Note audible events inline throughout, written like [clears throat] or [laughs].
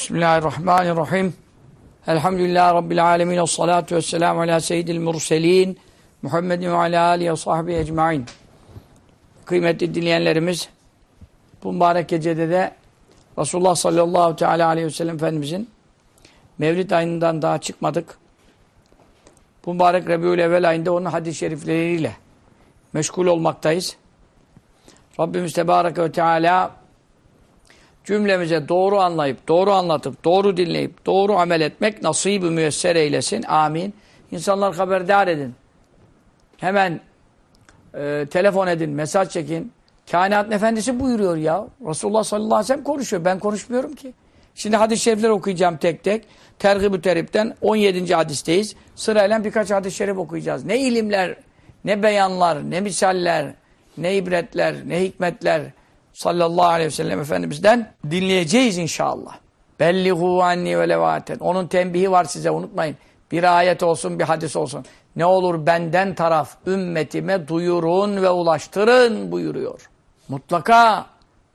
Bismillahirrahmanirrahim. Elhamdülillahi Rabbil alemin. Salatu vesselamu ala seyyidil murselin. Muhammedin ve ala alihi ve sahbihi ecmain. Kıymetli dinleyenlerimiz, bu mübarek gecede de Resulullah sallallahu teala aleyhi ve sellem Efendimizin Mevlid ayından daha çıkmadık. Bu mübarek Rebiül Evvel ayında onun hadis-i şerifleriyle meşgul olmaktayız. Rabbimiz Tebareke ve Teala cümlemize doğru anlayıp, doğru anlatıp, doğru dinleyip, doğru amel etmek nasip-i müyesser eylesin. Amin. İnsanlar haberdar edin. Hemen e, telefon edin, mesaj çekin. Kainatın efendisi buyuruyor ya. Resulullah sallallahu aleyhi ve sellem konuşuyor. Ben konuşmuyorum ki. Şimdi hadis-i şerifler okuyacağım tek tek. Tergib-ü Terip'ten 17. hadisteyiz. Sırayla birkaç hadis-i şerif okuyacağız. Ne ilimler, ne beyanlar, ne misaller, ne ibretler, ne hikmetler sallallahu aleyhi ve sellem Efendimiz'den dinleyeceğiz inşallah. Bellihu anni ve levaten. Onun tembihi var size unutmayın. Bir ayet olsun, bir hadis olsun. Ne olur benden taraf ümmetime duyurun ve ulaştırın buyuruyor. Mutlaka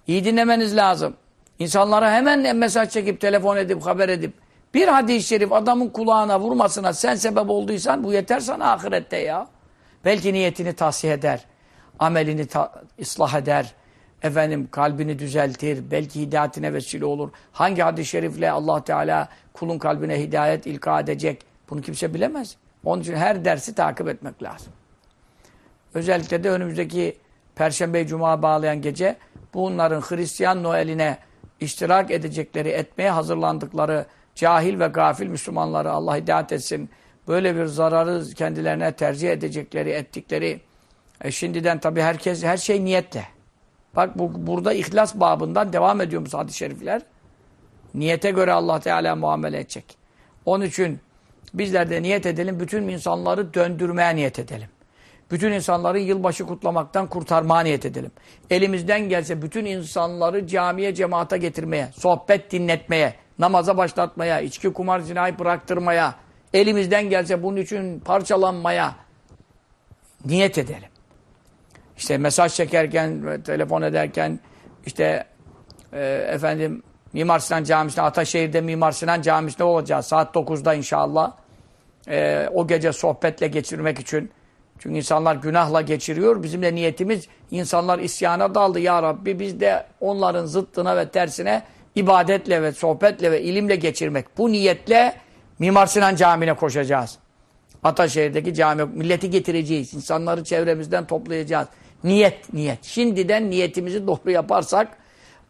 iyi dinlemeniz lazım. İnsanlara hemen mesaj çekip, telefon edip, haber edip bir hadis-i şerif adamın kulağına vurmasına sen sebep olduysan bu yeter sana ahirette ya. Belki niyetini tahsih eder, amelini ıslah eder, efendim kalbini düzeltir, belki hidayetine vesile olur. Hangi hadis-i şerifle Allah Teala kulun kalbine hidayet ilka edecek bunu kimse bilemez. Onun için her dersi takip etmek lazım. Özellikle de önümüzdeki Perşembe Cuma bağlayan gece bunların Hristiyan Noel'ine iştirak edecekleri, etmeye hazırlandıkları cahil ve gafil Müslümanları Allah hidayet etsin. Böyle bir zararı kendilerine tercih edecekleri, ettikleri. E şimdiden tabii herkes, her şey niyetle. Bak bu, burada ihlas babından devam ediyor bu hadis-i şerifler. Niyete göre Allah Teala muamele edecek. Onun için bizler de niyet edelim, bütün insanları döndürmeye niyet edelim. Bütün insanları yılbaşı kutlamaktan kurtarmaya niyet edelim. Elimizden gelse bütün insanları camiye, cemaate getirmeye, sohbet dinletmeye, namaza başlatmaya, içki, kumar, zinayı bıraktırmaya, elimizden gelse bunun için parçalanmaya niyet edelim. İşte mesaj çekerken, telefon ederken, işte e, efendim Mimar Sinan Camisi'ne, Ataşehir'de Mimar Sinan Camisi'ne olacağız. Saat 9'da inşallah. E, o gece sohbetle geçirmek için. Çünkü insanlar günahla geçiriyor. Bizim de niyetimiz insanlar isyana daldı. Ya Rabbi biz de onların zıttına ve tersine ibadetle ve sohbetle ve ilimle geçirmek. Bu niyetle Mimar Sinan Camii'ne koşacağız. Ataşehir'deki cami. Milleti getireceğiz. İnsanları çevremizden toplayacağız. Niyet, niyet. Şimdiden niyetimizi doğru yaparsak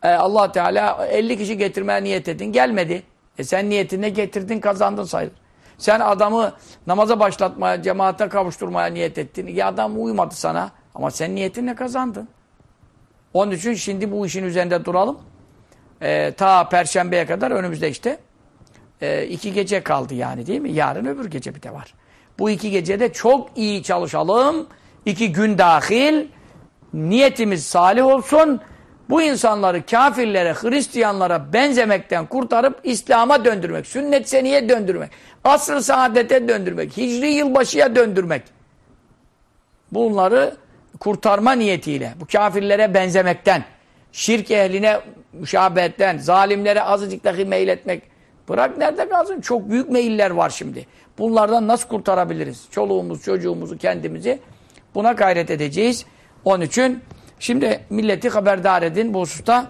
e, allah Teala 50 kişi getirmeye niyet edin. Gelmedi. E sen niyetine getirdin kazandın sayılır. Sen adamı namaza başlatmaya, cemaate kavuşturmaya niyet ettin. Ya adam uymadı sana. Ama sen niyetinle kazandın. Onun için şimdi bu işin üzerinde duralım. E, ta Perşembe'ye kadar önümüzde işte e, iki gece kaldı yani değil mi? Yarın öbür gece bir de var. Bu iki gecede çok iyi çalışalım. İki gün dahil niyetimiz salih olsun. Bu insanları kafirlere, Hristiyanlara benzemekten kurtarıp İslam'a döndürmek, sünnet seniye döndürmek, asr-ı saadete döndürmek, hicri yılbaşıya döndürmek. Bunları kurtarma niyetiyle, bu kafirlere benzemekten, şirk ehline müşabehetten, zalimlere azıcık dahi meyletmek. Bırak nerede kalsın? Çok büyük meyiller var şimdi. Bunlardan nasıl kurtarabiliriz? Çoluğumuz, çocuğumuzu, kendimizi buna gayret edeceğiz. Onun için şimdi milleti haberdar edin bu hususta.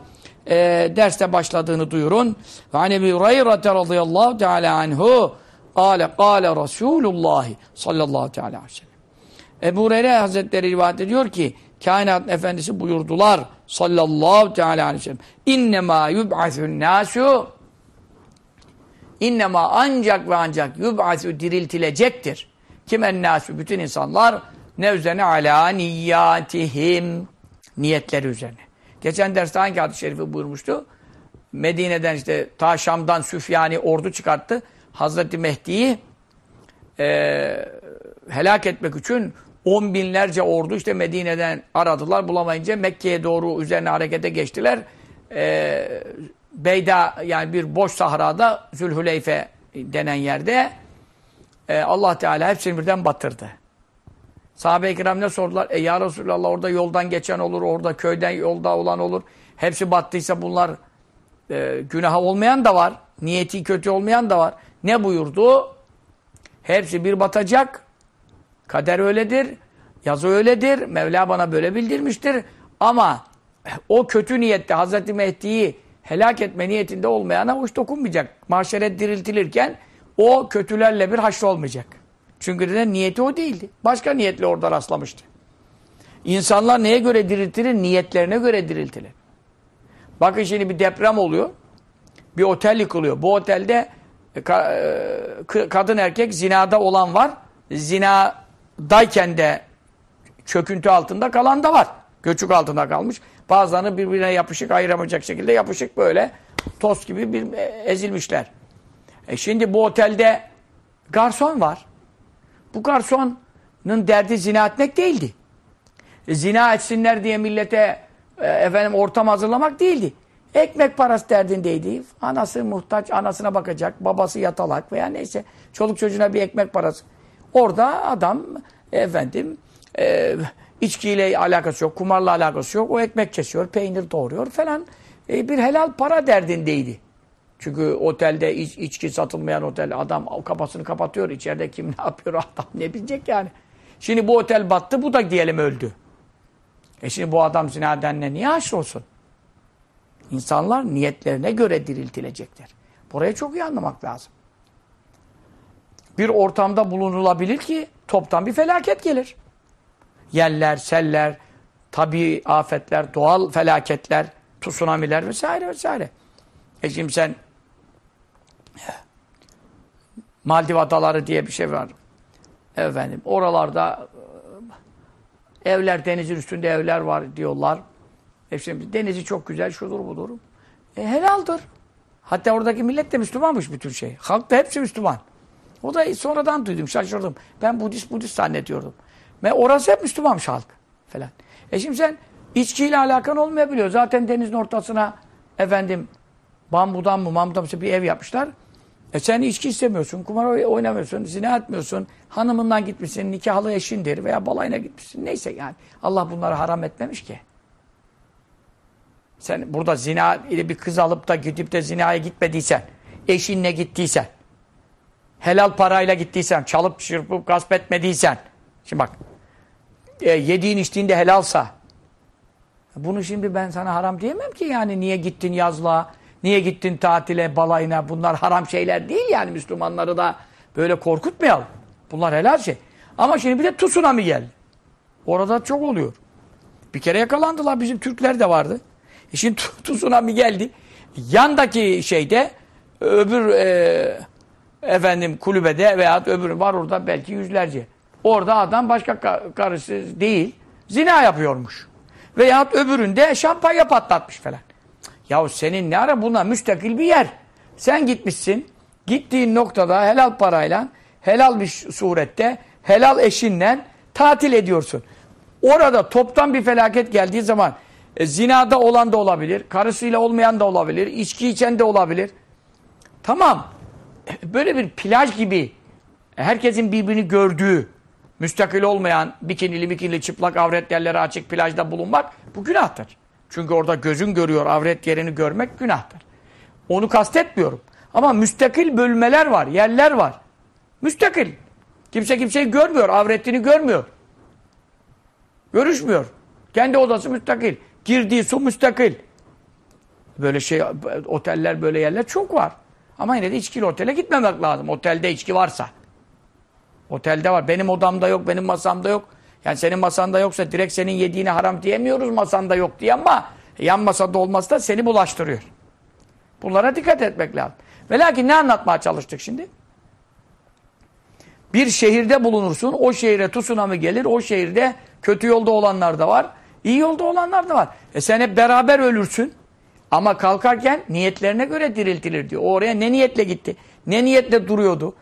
E, derste başladığını duyurun. Ve hani bir Hureyre radıyallahu teala anhu Kale kale Resulullah sallallahu teala aleyhi ve sellem. Ebu Hureyre Hazretleri rivayet ediyor ki kainat efendisi buyurdular sallallahu teala aleyhi ve sellem. İnnemâ yub'athun nâsû İnnemâ ancak ve ancak yub'athü diriltilecektir. Kimen nâsû bütün insanlar ne üzerine alâ niyyâtihim niyetleri üzerine. Geçen derste hangi hadis-i şerifi buyurmuştu? Medine'den işte ta Şam'dan Süfyani ordu çıkarttı. Hazreti Mehdi'yi e, helak etmek için on binlerce ordu işte Medine'den aradılar. Bulamayınca Mekke'ye doğru üzerine harekete geçtiler. E, Beyda yani bir boş sahrada Zülhüleyfe denen yerde e, Allah Teala hepsini birden batırdı. Sahabe-i kiram ne sordular? E ya Resulallah orada yoldan geçen olur, orada köyden yolda olan olur. Hepsi battıysa bunlar e, günaha olmayan da var. Niyeti kötü olmayan da var. Ne buyurdu? Hepsi bir batacak. Kader öyledir. Yazı öyledir. Mevla bana böyle bildirmiştir. Ama o kötü niyette Hazreti Mehdi'yi helak etme niyetinde olmayana hoş dokunmayacak. Mahşere diriltilirken o kötülerle bir haşr olmayacak. Çünkü de niyeti o değildi. Başka niyetle orada rastlamıştı. İnsanlar neye göre diriltilir? Niyetlerine göre diriltilir. Bakın şimdi bir deprem oluyor. Bir otel yıkılıyor. Bu otelde e, e, kadın erkek zinada olan var. Zinadayken de çöküntü altında kalan da var. Göçük altında kalmış. Bazılarını birbirine yapışık ayıramayacak şekilde yapışık böyle toz gibi bir e, ezilmişler. E şimdi bu otelde garson var. Bu garsonun derdi zina etmek değildi. E, zina etsinler diye millete e, efendim ortam hazırlamak değildi. Ekmek parası derdindeydi. Anası muhtaç, anasına bakacak, babası yatalak veya neyse. Çoluk çocuğuna bir ekmek parası. Orada adam efendim e, içkiyle alakası yok, kumarla alakası yok. O ekmek kesiyor, peynir doğuruyor falan. E, bir helal para derdindeydi. Çünkü otelde iç, içki satılmayan otel adam kafasını kapatıyor. içeride kim ne yapıyor [laughs] adam ne bilecek yani. Şimdi bu otel battı bu da diyelim öldü. E şimdi bu adam zinadenle niye haşr olsun? İnsanlar niyetlerine göre diriltilecekler. Burayı çok iyi anlamak lazım. Bir ortamda bulunulabilir ki toptan bir felaket gelir. Yeller, seller, tabi afetler, doğal felaketler, tsunamiler vesaire vesaire. E şimdi sen Maldiv Adaları diye bir şey var. Efendim oralarda e, evler denizin üstünde evler var diyorlar. E şimdi denizi çok güzel şudur budur. E helaldir. Hatta oradaki millet de Müslümanmış bütün şey. Halk da hepsi Müslüman. O da sonradan duydum şaşırdım. Ben Budist Budist zannediyordum. Ve orası hep Müslümanmış halk falan. E şimdi sen içkiyle alakan olmayabiliyor. Zaten denizin ortasına efendim bambudan mı mambudan mı bir ev yapmışlar. E sen içki istemiyorsun, kumar oynamıyorsun, zina etmiyorsun, hanımından gitmişsin, nikahlı eşindir veya balayına gitmişsin. Neyse yani. Allah bunları haram etmemiş ki. Sen burada zina ile bir kız alıp da gidip de zinaya gitmediysen, eşinle gittiysen, helal parayla gittiysen, çalıp çırpıp gasp etmediysen, şimdi bak, e, yediğin içtiğin de helalsa, bunu şimdi ben sana haram diyemem ki yani niye gittin yazlığa, niye gittin tatile, balayına, bunlar haram şeyler değil yani Müslümanları da böyle korkutmayalım. Bunlar helal şey. Ama şimdi bir de tsunami geldi. Orada çok oluyor. Bir kere yakalandılar bizim Türkler de vardı. E şimdi [laughs] tsunami geldi. Yandaki şeyde öbür e, efendim kulübede veya öbür var orada belki yüzlerce. Orada adam başka karısı değil zina yapıyormuş. Veyahut öbüründe şampanya patlatmış falan. Ya senin ne ara buna müstakil bir yer. Sen gitmişsin. Gittiğin noktada helal parayla, helal bir surette, helal eşinle tatil ediyorsun. Orada toptan bir felaket geldiği zaman e, zinada olan da olabilir, karısıyla olmayan da olabilir, içki içen de olabilir. Tamam. E, böyle bir plaj gibi herkesin birbirini gördüğü, müstakil olmayan, bikinili bikinili çıplak avret yerleri açık plajda bulunmak bu günahtır. Çünkü orada gözün görüyor, avret yerini görmek günahtır. Onu kastetmiyorum. Ama müstakil bölmeler var, yerler var. Müstakil. Kimse kimseyi görmüyor, avretini görmüyor. Görüşmüyor. Kendi odası müstakil. Girdiği su müstakil. Böyle şey, oteller böyle yerler çok var. Ama yine de içkili otele gitmemek lazım. Otelde içki varsa. Otelde var. Benim odamda yok, benim masamda yok. Yani senin masanda yoksa direkt senin yediğini haram diyemiyoruz masanda yok diye ama yan masada olması da seni bulaştırıyor. Bunlara dikkat etmek lazım. Ve lakin ne anlatmaya çalıştık şimdi? Bir şehirde bulunursun, o şehire tsunami gelir, o şehirde kötü yolda olanlar da var, iyi yolda olanlar da var. E sen hep beraber ölürsün. Ama kalkarken niyetlerine göre diriltilir diyor. Oraya ne niyetle gitti? Ne niyetle duruyordu?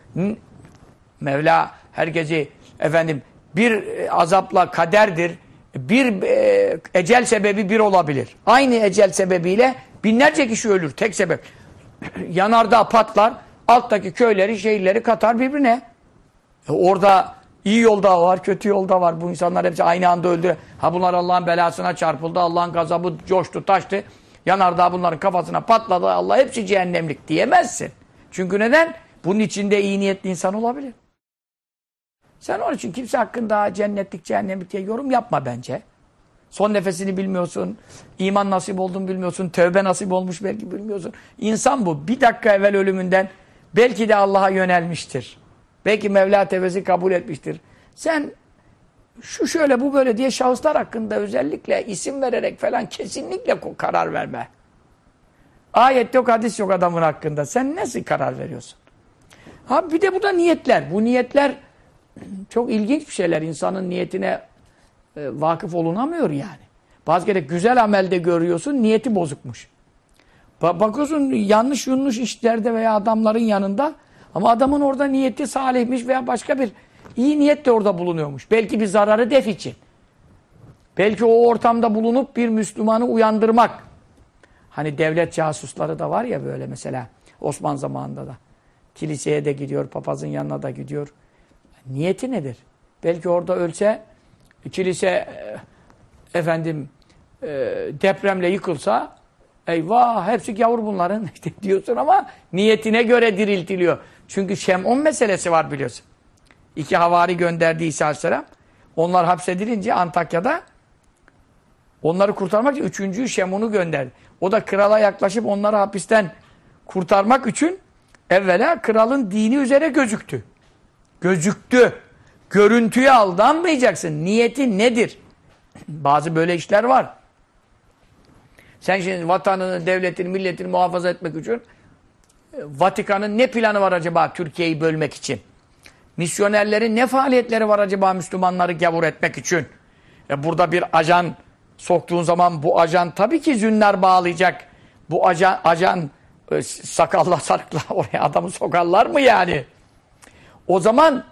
Mevla herkesi efendim bir e, azapla kaderdir. Bir e, ecel sebebi bir olabilir. Aynı ecel sebebiyle binlerce kişi ölür. Tek sebep. [clears throat] Yanardağ patlar. Alttaki köyleri, şehirleri katar birbirine. E orada iyi yolda var, kötü yolda var. Bu insanlar hepsi aynı anda öldü. Ha bunlar Allah'ın belasına çarpıldı. Allah'ın gazabı coştu, taştı. Yanardağ bunların kafasına patladı. Allah hepsi cehennemlik diyemezsin. Çünkü neden? Bunun içinde iyi niyetli insan olabilir. Sen onun için kimse hakkında cennetlik cehennemlik diye yorum yapma bence. Son nefesini bilmiyorsun. iman nasip olduğunu bilmiyorsun. Tövbe nasip olmuş belki bilmiyorsun. İnsan bu. Bir dakika evvel ölümünden belki de Allah'a yönelmiştir. Belki Mevla tevbesi kabul etmiştir. Sen şu şöyle bu böyle diye şahıslar hakkında özellikle isim vererek falan kesinlikle karar verme. Ayet yok, hadis yok adamın hakkında. Sen nasıl karar veriyorsun? Ha bir de bu da niyetler. Bu niyetler çok ilginç bir şeyler. İnsanın niyetine e, vakıf olunamıyor yani. Bazı kere güzel amelde görüyorsun, niyeti bozukmuş. Ba bakıyorsun yanlış yanlış işlerde veya adamların yanında ama adamın orada niyeti salihmiş veya başka bir iyi niyet de orada bulunuyormuş. Belki bir zararı def için. Belki o ortamda bulunup bir Müslümanı uyandırmak. Hani devlet casusları da var ya böyle mesela Osman zamanında da. Kiliseye de gidiyor, papazın yanına da gidiyor. Niyeti nedir? Belki orada ölse kilise e, efendim e, depremle yıkılsa eyvah hepsi gavur bunların [laughs] diyorsun ama niyetine göre diriltiliyor. Çünkü Şem'on meselesi var biliyorsun. İki havari gönderdi İsa Aleyhisselam. Onlar hapsedilince Antakya'da onları kurtarmak için üçüncü Şemun'u gönderdi. O da krala yaklaşıp onları hapisten kurtarmak için evvela kralın dini üzere gözüktü. Gözüktü. Görüntüye aldanmayacaksın. Niyeti nedir? [clears throat] Bazı böyle işler var. Sen şimdi vatanını, devletini, milletini muhafaza etmek için e, Vatikan'ın ne planı var acaba Türkiye'yi bölmek için? Misyonerlerin ne faaliyetleri var acaba Müslümanları gavur etmek için? E burada bir ajan soktuğun zaman bu ajan tabii ki zünler bağlayacak. Bu ajan, ajan e, sakalla sarıkla [laughs] oraya adamı sokarlar mı yani? O zaman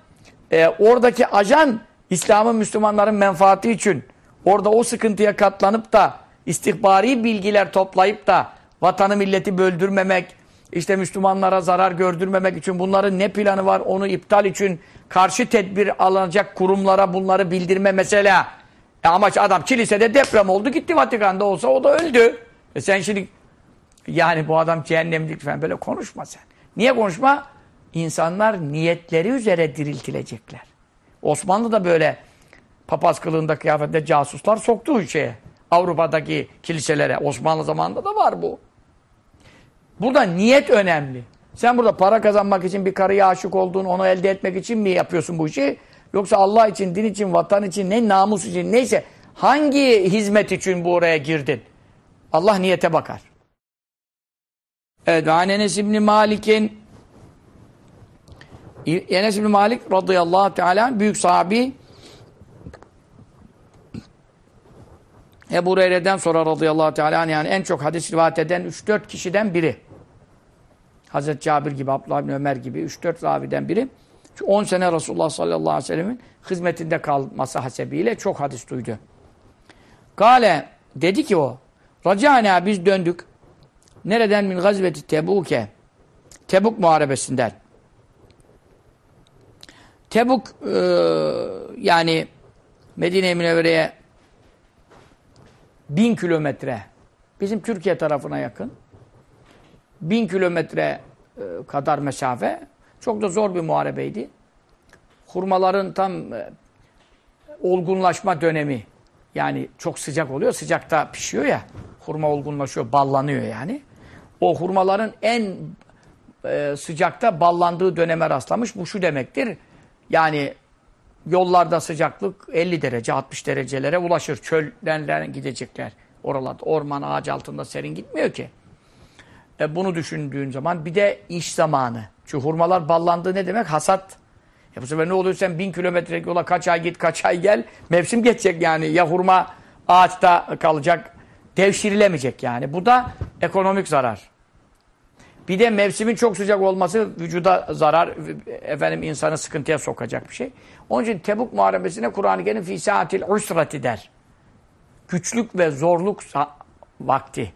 e, oradaki ajan İslam'ın Müslümanların menfaati için orada o sıkıntıya katlanıp da istihbari bilgiler toplayıp da vatanı milleti böldürmemek, işte Müslümanlara zarar gördürmemek için bunların ne planı var onu iptal için karşı tedbir alınacak kurumlara bunları bildirme mesela. E amaç adam kilisede deprem oldu gitti Vatikan'da olsa o da öldü. E sen şimdi yani bu adam cehennemlik falan böyle konuşma sen. Niye konuşma? İnsanlar niyetleri üzere diriltilecekler. Osmanlı da böyle papaz kılığında kıyafette casuslar soktu şeye. Avrupa'daki kiliselere. Osmanlı zamanında da var bu. Burada niyet önemli. Sen burada para kazanmak için bir karıya aşık olduğun, onu elde etmek için mi yapıyorsun bu işi? Yoksa Allah için, din için, vatan için, ne namus için, neyse hangi hizmet için bu oraya girdin? Allah niyete bakar. Evet, Enes İbni Malik'in Enes İbni Malik radıyallahu teala büyük sahabi Ebu Hureyre'den sonra radıyallahu teala yani en çok hadis rivayet eden 3-4 kişiden biri. Hazreti Cabir gibi, Abdullah bin Ömer gibi 3-4 raviden biri. Çünkü 10 sene Resulullah sallallahu aleyhi ve sellemin hizmetinde kalması hasebiyle çok hadis duydu. Kale dedi ki o Racana biz döndük. Nereden min gazveti Tebuk'e? Tebuk muharebesinden. Tebuk e, yani Medine-i Münevvere'ye bin kilometre bizim Türkiye tarafına yakın bin kilometre e, kadar mesafe çok da zor bir muharebeydi. Hurmaların tam e, olgunlaşma dönemi yani çok sıcak oluyor. Sıcakta pişiyor ya. Hurma olgunlaşıyor, ballanıyor yani. O hurmaların en e, sıcakta ballandığı döneme rastlamış. Bu şu demektir. Yani yollarda sıcaklık 50 derece, 60 derecelere ulaşır. Çölden gidecekler oralarda. Orman ağaç altında serin gitmiyor ki. E bunu düşündüğün zaman bir de iş zamanı. Çünkü hurmalar ballandığı ne demek? Hasat. Ya bu sefer ne oluyor sen bin kilometre yola kaç ay git kaç ay gel mevsim geçecek yani. Ya hurma ağaçta kalacak devşirilemeyecek yani. Bu da ekonomik zarar. Bir de mevsimin çok sıcak olması vücuda zarar, efendim insanı sıkıntıya sokacak bir şey. Onun için Tebuk Muharebesi'ne Kur'an-ı Kerim fi saatil usrati der. Güçlük ve zorluk vakti.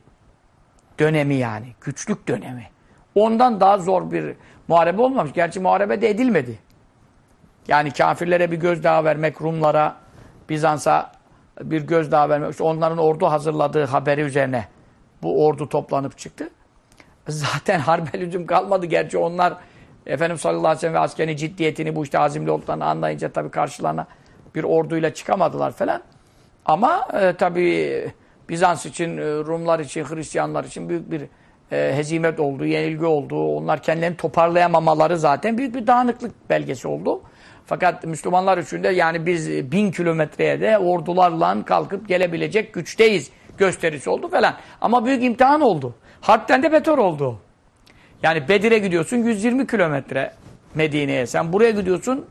Dönemi yani. Güçlük dönemi. Ondan daha zor bir muharebe olmamış. Gerçi muharebe de edilmedi. Yani kafirlere bir gözdağı vermek, Rumlara, Bizans'a bir gözdağı vermek, onların ordu hazırladığı haberi üzerine bu ordu toplanıp çıktı. [laughs] Zaten harbe lüzum kalmadı. Gerçi onlar Efendimiz sallallahu aleyhi ve sellem ve askerin ciddiyetini bu işte azimli olduklarını anlayınca tabii karşılarına bir orduyla çıkamadılar falan. Ama e, tabii Bizans için, e, Rumlar için, Hristiyanlar için büyük bir e, hezimet oldu, yenilgi oldu. Onlar kendilerini toparlayamamaları zaten büyük bir dağınıklık belgesi oldu. Fakat Müslümanlar için de yani biz bin kilometreye de ordularla kalkıp gelebilecek güçteyiz gösterisi oldu falan. Ama büyük imtihan oldu. Harpten de beter oldu. Yani Bedir'e gidiyorsun 120 kilometre Medine'ye. Sen buraya gidiyorsun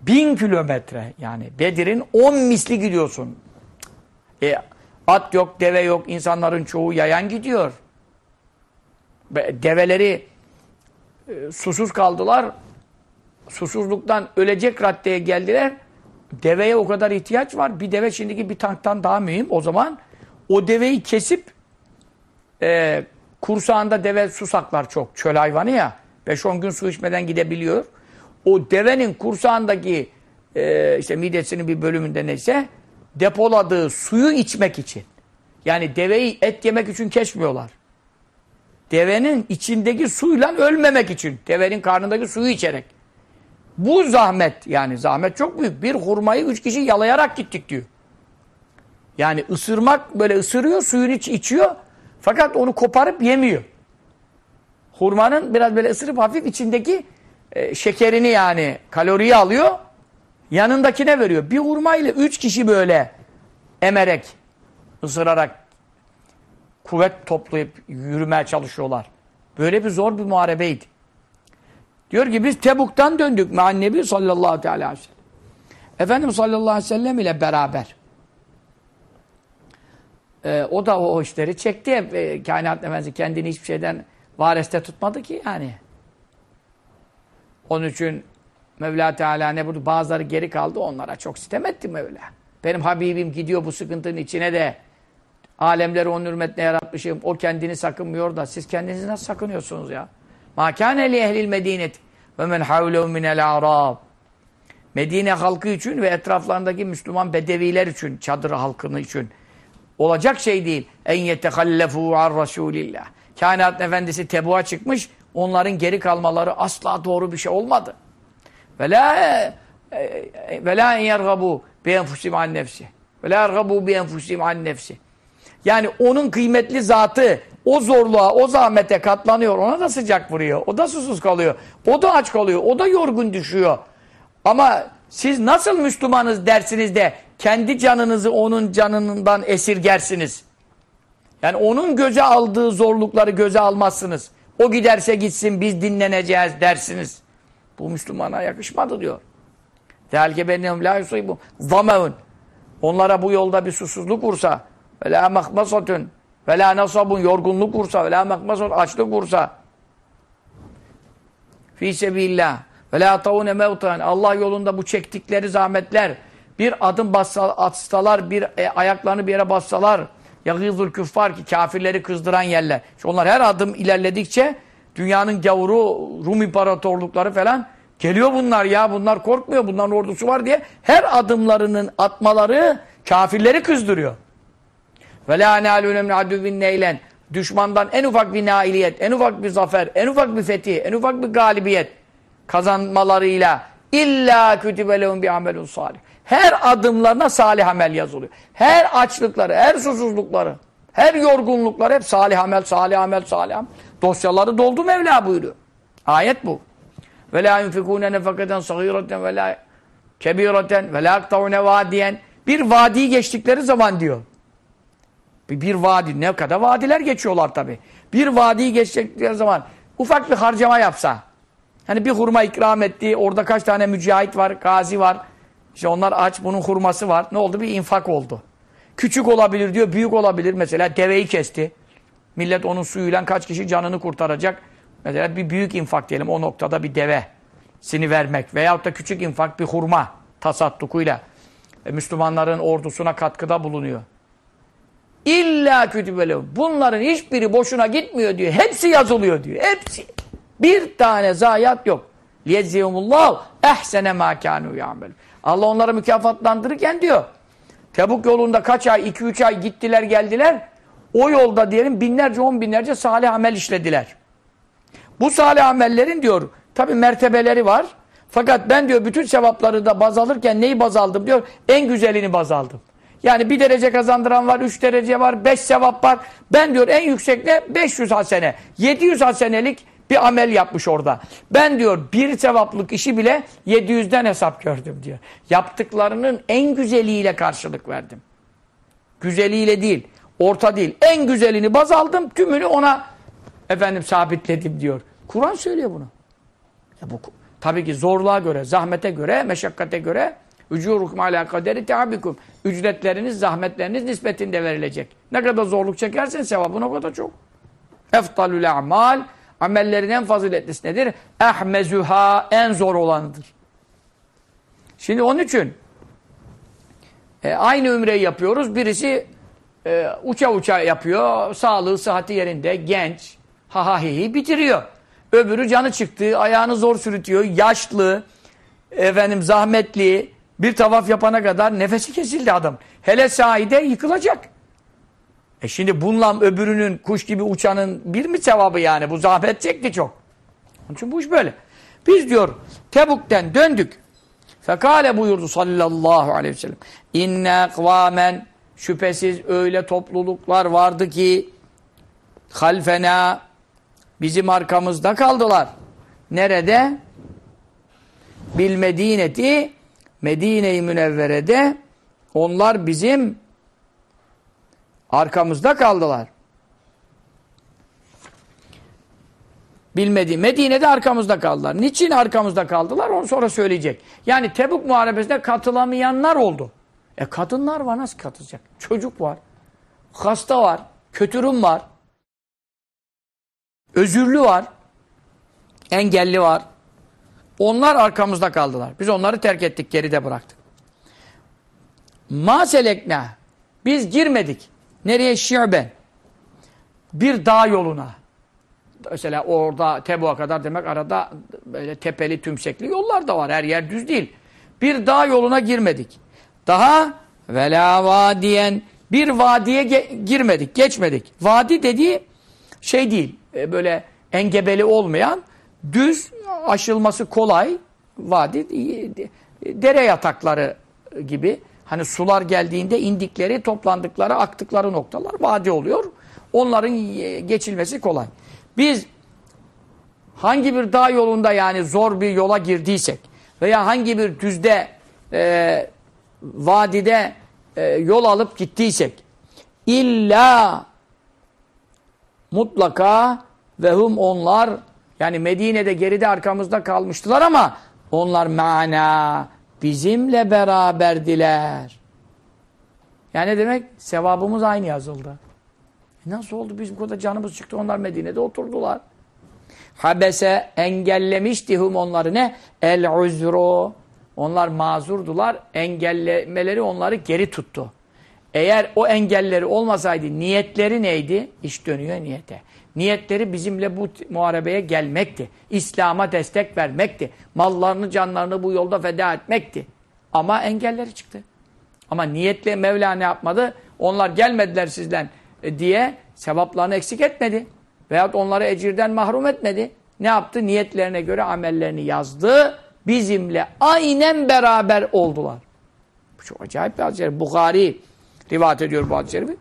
bin kilometre. Yani Bedir'in 10 misli gidiyorsun. E, at yok, deve yok. İnsanların çoğu yayan gidiyor. Develeri e, susuz kaldılar. Susuzluktan ölecek raddeye geldiler. Deveye o kadar ihtiyaç var. Bir deve şimdiki bir tanktan daha mühim. O zaman o deveyi kesip e, kursağında deve su saklar çok. Çöl hayvanı ya. 5-10 gün su içmeden gidebiliyor. O devenin kursağındaki e, işte midesinin bir bölümünde neyse depoladığı suyu içmek için. Yani deveyi et yemek için kesmiyorlar. Devenin içindeki suyla ölmemek için. Devenin karnındaki suyu içerek. Bu zahmet yani zahmet çok büyük. Bir hurmayı üç kişi yalayarak gittik diyor. Yani ısırmak böyle ısırıyor, suyunu iç, içiyor. Fakat onu koparıp yemiyor. Hurmanın biraz böyle ısırıp hafif içindeki e, şekerini yani kaloriyi alıyor. Yanındakine veriyor. Bir hurma üç kişi böyle emerek, ısırarak kuvvet toplayıp yürümeye çalışıyorlar. Böyle bir zor bir muharebeydi. Diyor ki biz Tebuk'tan döndük Nebi sallallahu aleyhi ve sellem. Efendimiz sallallahu aleyhi ve sellem ile beraber. Ee, o da o, işleri çekti. E, kainat efendisi kendini hiçbir şeyden vareste tutmadı ki yani. Onun için Mevla Teala ne burada bazıları geri kaldı onlara çok sitem etti Mevla. Benim Habibim gidiyor bu sıkıntının içine de alemleri onun hürmetine yaratmışım. O kendini sakınmıyor da siz kendinizi nasıl sakınıyorsunuz ya? Ma kâne li ehlil medinet ve men havlehu minel arab. Medine halkı için ve etraflarındaki Müslüman bedeviler için, çadır halkını için olacak şey değil. En yetehallefu ar Rasulillah. Kainat efendisi tebuğa çıkmış, onların geri kalmaları asla doğru bir şey olmadı. Ve la ve la yergabu bi enfusim an nefsi. Ve la yergabu bi enfusim an nefsi. Yani onun kıymetli zatı o zorluğa, o zahmete katlanıyor. Ona da sıcak vuruyor. O da susuz kalıyor. O da aç kalıyor. O da yorgun düşüyor. Ama siz nasıl Müslümanız dersiniz de kendi canınızı onun canından esirgersiniz. Yani onun göze aldığı zorlukları göze almazsınız. O giderse gitsin biz dinleneceğiz dersiniz. Bu Müslümana yakışmadı diyor. ذَلْكَ بَنَّهُمْ لَا يُصُيبُ ظَمَوٌ Onlara bu yolda bir susuzluk vursa ve la mahmasatun ve la nasabun yorgunluk vursa ve la mahmasatun açlık vursa fi sebillah ve la tavune mevtan Allah yolunda bu çektikleri zahmetler bir adım bassa, atsalar bir e, ayaklarını bir yere bassalar yagîzul küffar ki kafirleri kızdıran yerler. İşte onlar her adım ilerledikçe dünyanın gavuru Rum imparatorlukları falan geliyor bunlar ya bunlar korkmuyor bunların ordusu var diye her adımlarının atmaları kafirleri kızdırıyor. Ve la nâlûne min aduvin neylen. Düşmandan en ufak bir nailiyet, en ufak bir zafer, en ufak bir fetih, en ufak bir galibiyet kazanmalarıyla illa kütübelehum bi amelun salih. Her adımlarına salih amel yazılıyor. Her açlıkları, her susuzlukları, her yorgunlukları hep salih amel, salih amel, salih amel. Dosyaları doldu Mevla buyuruyor. Ayet bu. Ve la yunfikûne nefaketen sagîreten ve la kebîreten ve la aktavune vadiyen. Bir vadiyi geçtikleri zaman diyor. Bir, bir vadi, ne kadar vadiler geçiyorlar tabi. Bir vadiyi geçecekleri zaman ufak bir harcama yapsa, hani bir hurma ikram etti, orada kaç tane mücahit var, gazi var, işte onlar aç, bunun hurması var. Ne oldu? Bir infak oldu. Küçük olabilir diyor, büyük olabilir. Mesela deveyi kesti. Millet onun suyuyla kaç kişi canını kurtaracak. Mesela bir büyük infak diyelim o noktada bir deve sini vermek veyahut da küçük infak bir hurma tasaddukuyla e, Müslümanların ordusuna katkıda bulunuyor. İlla kütübele. Bunların hiçbiri boşuna gitmiyor diyor. Hepsi yazılıyor diyor. Hepsi. Bir tane zayiat yok. Liyezziyumullahu ehsene mâ kânû yâmel. Allah onları mükafatlandırırken diyor. Tebuk yolunda kaç ay, iki üç ay gittiler geldiler. O yolda diyelim binlerce on binlerce salih amel işlediler. Bu salih amellerin diyor tabi mertebeleri var. Fakat ben diyor bütün sevapları da baz alırken neyi baz aldım diyor? En güzelini baz aldım. Yani bir derece kazandıran var, üç derece var, beş sevap var. Ben diyor en yüksekte 500 hasene, 700 hasenelik bir amel yapmış orada. Ben diyor bir sevaplık işi bile 700'den hesap gördüm diyor. Yaptıklarının en güzeliyle karşılık verdim. Güzeliyle değil, orta değil. En güzelini baz aldım, tümünü ona efendim sabitledim diyor. Kur'an söylüyor bunu. Ya bu tabii ki zorluğa göre, zahmete göre, meşakkate göre Ücurukum ala kaderi teabikum. Ücretleriniz, zahmetleriniz nispetinde verilecek. Ne kadar zorluk çekersen sevabın o kadar çok. Eftalül a'mal amellerin en faziletlisi nedir? Ehmezuha en zor olanıdır. Şimdi onun için e, aynı ümreyi yapıyoruz. Birisi e, uça uça yapıyor. Sağlığı, sıhhati yerinde, genç, ha ha hi bitiriyor. Öbürü canı çıktı, ayağını zor sürütüyor, yaşlı, efendim zahmetli, bir tavaf yapana kadar nefesi kesildi adam. Hele sahide yıkılacak. E şimdi bununla öbürünün kuş gibi uçanın bir mi sevabı yani? Bu zahmet çekti çok. Onun için bu iş böyle. Biz diyor Tebuk'ten döndük. Fekale buyurdu sallallahu aleyhi ve sellem. İnne kvamen şüphesiz öyle topluluklar vardı ki halfena bizim arkamızda kaldılar. Nerede? Bil Medineti Medine-i Münevvere'de onlar bizim arkamızda kaldılar. Bilmedi. Medine'de arkamızda kaldılar. Niçin arkamızda kaldılar? Onu sonra söyleyecek. Yani Tebuk Muharebesi'ne katılamayanlar oldu. E kadınlar var nasıl katılacak? Çocuk var. Hasta var. Kötürüm var. Özürlü var. Engelli var. Onlar arkamızda kaldılar. Biz onları terk ettik, geride bıraktık. Ma selekna. Biz girmedik. Nereye? Şi'ben. Bir dağ yoluna. Mesela orada Tebu'a kadar demek arada böyle tepeli, tümsekli yollar da var. Her yer düz değil. Bir dağ yoluna girmedik. Daha vela vadiyen bir vadiye girmedik, geçmedik. Vadi dediği şey değil. E, böyle engebeli olmayan düz aşılması kolay vadi dere yatakları gibi hani sular geldiğinde indikleri toplandıkları aktıkları noktalar vadi oluyor. Onların geçilmesi kolay. Biz hangi bir dağ yolunda yani zor bir yola girdiysek veya hangi bir düzde e, vadide e, yol alıp gittiysek illa mutlaka ve hum onlar yani Medine'de geride arkamızda kalmıştılar ama onlar mana bizimle beraberdiler. Yani ne demek? Sevabımız aynı yazıldı. E nasıl oldu? Bizim kadar canımız çıktı. Onlar Medine'de oturdular. Habese engellemiştihum onları ne? El uzru. Onlar mazurdular. Engellemeleri onları geri tuttu. Eğer o engelleri olmasaydı niyetleri neydi? İş dönüyor niyete. Niyetleri bizimle bu muharebeye gelmekti. İslam'a destek vermekti. Mallarını, canlarını bu yolda feda etmekti. Ama engelleri çıktı. Ama niyetle Mevla ne yapmadı? Onlar gelmediler sizden e, diye sevaplarını eksik etmedi. Veyahut onları ecirden mahrum etmedi. Ne yaptı? Niyetlerine göre amellerini yazdı. Bizimle aynen beraber oldular. Bu çok acayip bir hadis-i Bukhari rivayet ediyor bu hadis-i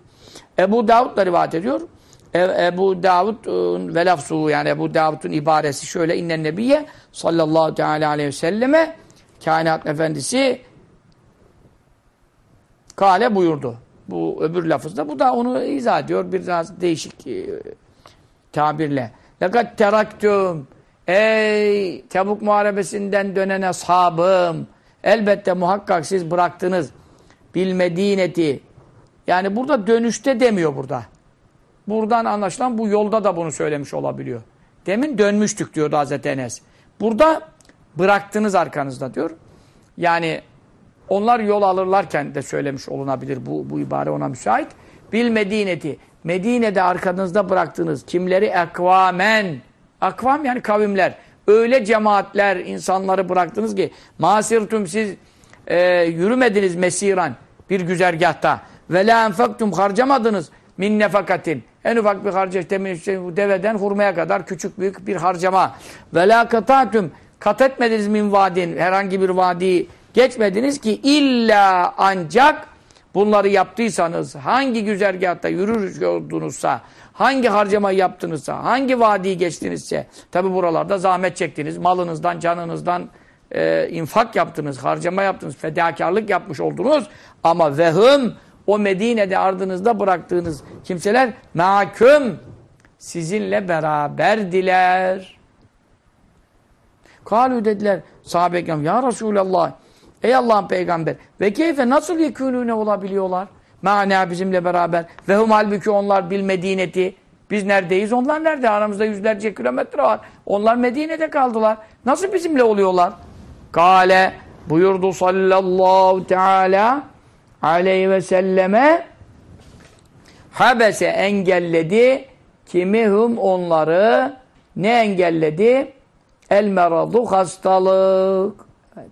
Ebu Davud da rivayet ediyor. Ebu Davud ıı, ve yani Ebu Davud'un ibaresi şöyle innen nebiye sallallahu teala aleyhi ve selleme kainat efendisi kale buyurdu. Bu öbür lafızda. Bu da onu izah ediyor. Biraz değişik e, tabirle. Fakat teraktüm Ey Tebuk Muharebesi'nden dönen ashabım elbette muhakkak siz bıraktınız bil Medineti yani burada dönüşte demiyor burada. Buradan anlaşılan bu yolda da bunu söylemiş olabiliyor. Demin dönmüştük diyordu Hazreti Enes. Burada bıraktınız arkanızda diyor. Yani onlar yol alırlarken de söylemiş olunabilir. Bu, bu ibare ona müsait. Bil Medineti. Medine'de arkanızda bıraktınız. Kimleri? Ekvamen. Akvam yani kavimler. Öyle cemaatler, insanları bıraktınız ki masirtum siz e, yürümediniz mesiran bir güzergahta. Ve la enfektum harcamadınız min nefakatin. En ufak bir harcama işte, bu deveden hurmaya kadar küçük büyük bir harcama. Ve la kata'tum kat etmediniz min vadin herhangi bir vadi geçmediniz ki illa ancak bunları yaptıysanız hangi güzergahta yürür oldunuzsa hangi harcama yaptınızsa hangi vadiyi geçtinizse tabi buralarda zahmet çektiniz malınızdan canınızdan e, infak yaptınız harcama yaptınız fedakarlık yapmış oldunuz ama vehum o Medine'de ardınızda bıraktığınız kimseler mahkum sizinle beraberdiler. Kalu dediler sahabe ekram ya Resulallah ey Allah'ın peygamber ve keyfe nasıl yekûnûne olabiliyorlar? Mana bizimle beraber ve hum halbuki onlar bil Medine'ti. Biz neredeyiz? Onlar nerede? Aramızda yüzlerce kilometre var. Onlar Medine'de kaldılar. Nasıl bizimle oluyorlar? Kale buyurdu sallallahu teala aleyhi ve selleme habese engelledi kimihum onları ne engelledi? El meradu hastalık. Evet.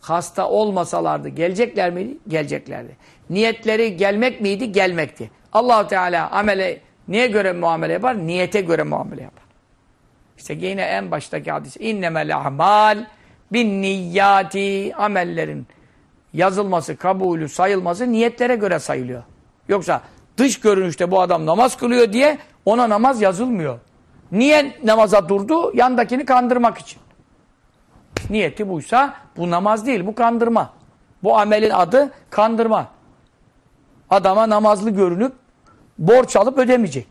Hasta olmasalardı gelecekler miydi? Geleceklerdi. Niyetleri gelmek miydi? Gelmekti. allah Teala amele niye göre muamele yapar? Niyete göre muamele yapar. İşte yine en baştaki hadis. İnnemel ahmal bin niyyati amellerin yazılması, kabulü, sayılması niyetlere göre sayılıyor. Yoksa dış görünüşte bu adam namaz kılıyor diye ona namaz yazılmıyor. Niye namaza durdu? Yandakini kandırmak için. Niyeti buysa bu namaz değil, bu kandırma. Bu amelin adı kandırma. Adama namazlı görünüp borç alıp ödemeyecek.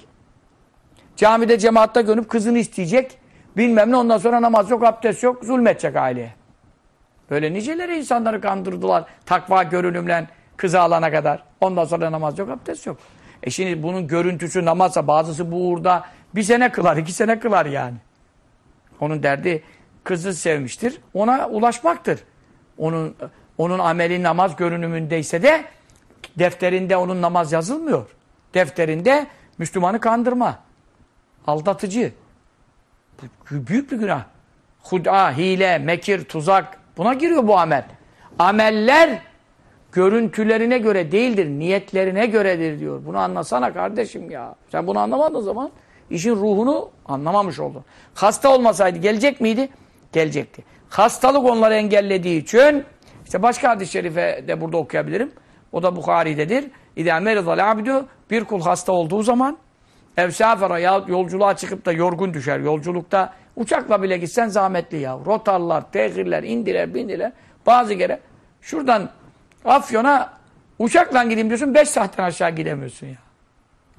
Camide cemaatta görünüp kızını isteyecek. Bilmem ne ondan sonra namaz yok, abdest yok, zulmetecek aileye. Böyle niceleri insanları kandırdılar takva görünümlen kızı alana kadar. Ondan sonra namaz yok, abdest yok. E şimdi bunun görüntüsü namazsa bazısı bu uğurda bir sene kılar, iki sene kılar yani. Onun derdi kızı sevmiştir. Ona ulaşmaktır. Onun onun ameli namaz görünümündeyse de defterinde onun namaz yazılmıyor. Defterinde Müslümanı kandırma. Aldatıcı. Büyük bir günah. Huda, hile, mekir, tuzak. Buna giriyor bu amel. Ameller görüntülerine göre değildir, niyetlerine göredir diyor. Bunu anlasana kardeşim ya. Sen bunu anlamadığın zaman işin ruhunu anlamamış oldun. Hasta olmasaydı gelecek miydi? Gelecekti. Hastalık onları engellediği için işte başka hadis-i şerife de burada okuyabilirim. O da Bukhari'dedir. İdâ merizal abdü bir kul hasta olduğu zaman evsâfera yahut yolculuğa çıkıp da yorgun düşer. Yolculukta uçakla bile gitsen zahmetli ya. Rotarlar, tehirler, indiler, bindiler. Bazı kere şuradan Afyon'a uçakla gideyim diyorsun 5 saatten aşağı gidemiyorsun ya.